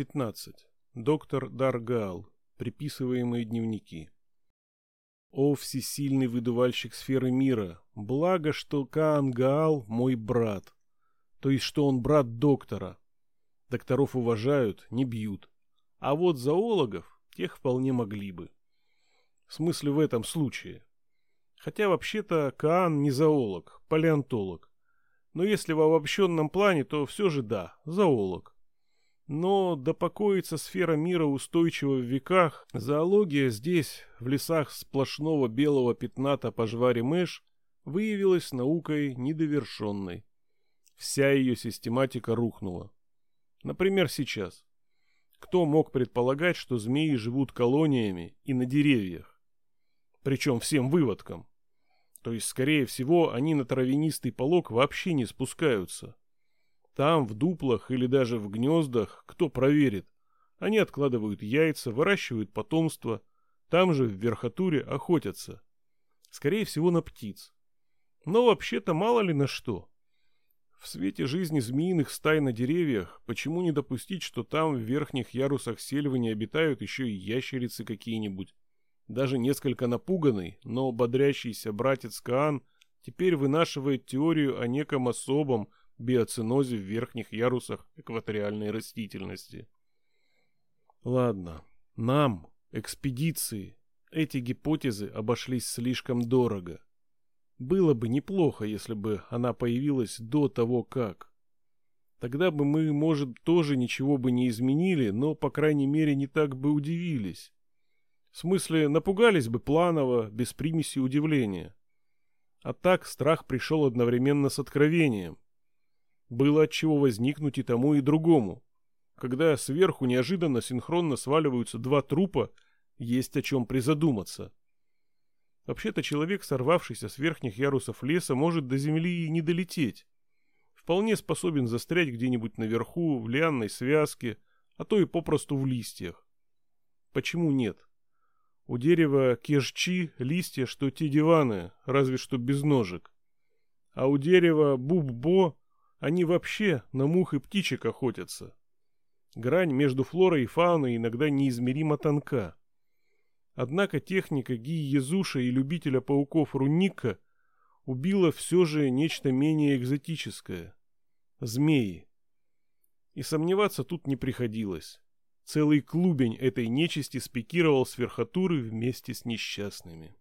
15. Доктор Даргал. Приписываемые дневники. О, всесильный выдувальщик сферы мира, благо, что Каан Гаал мой брат. То есть, что он брат доктора. Докторов уважают, не бьют. А вот зоологов, тех вполне могли бы. В смысле в этом случае. Хотя вообще-то Каан не зоолог, палеонтолог. Но если в обобщенном плане, то все же да, зоолог. Но да покоится сфера мира устойчиво в веках, зоология здесь, в лесах сплошного белого пятната по жваре Мэш, выявилась наукой недовершенной. Вся ее систематика рухнула. Например, сейчас. Кто мог предполагать, что змеи живут колониями и на деревьях? Причем всем выводкам. То есть, скорее всего, они на травянистый полог вообще не спускаются. Там, в дуплах или даже в гнездах, кто проверит, они откладывают яйца, выращивают потомство, там же в верхотуре охотятся. Скорее всего, на птиц. Но вообще-то мало ли на что. В свете жизни змеиных стай на деревьях, почему не допустить, что там в верхних ярусах сельвы не обитают еще и ящерицы какие-нибудь? Даже несколько напуганный, но бодрящийся братец Каан теперь вынашивает теорию о неком особом, биоцинозе в верхних ярусах экваториальной растительности. Ладно, нам, экспедиции, эти гипотезы обошлись слишком дорого. Было бы неплохо, если бы она появилась до того, как. Тогда бы мы, может, тоже ничего бы не изменили, но, по крайней мере, не так бы удивились. В смысле, напугались бы планово, без примеси удивления. А так страх пришел одновременно с откровением. Было от чего возникнуть и тому, и другому. Когда сверху неожиданно синхронно сваливаются два трупа, есть о чем призадуматься. Вообще-то человек, сорвавшийся с верхних ярусов леса, может до земли и не долететь. Вполне способен застрять где-нибудь наверху, в лианной связке, а то и попросту в листьях. Почему нет? У дерева кежчи листья, что те диваны, разве что без ножек. А у дерева буббо они вообще на мух и птичек охотятся. Грань между флорой и фауной иногда неизмеримо тонка. Однако техника Ги Езуша и любителя пауков Рунника убила все же нечто менее экзотическое – змеи. И сомневаться тут не приходилось. Целый клубень этой нечисти спикировал с верхотуры вместе с несчастными.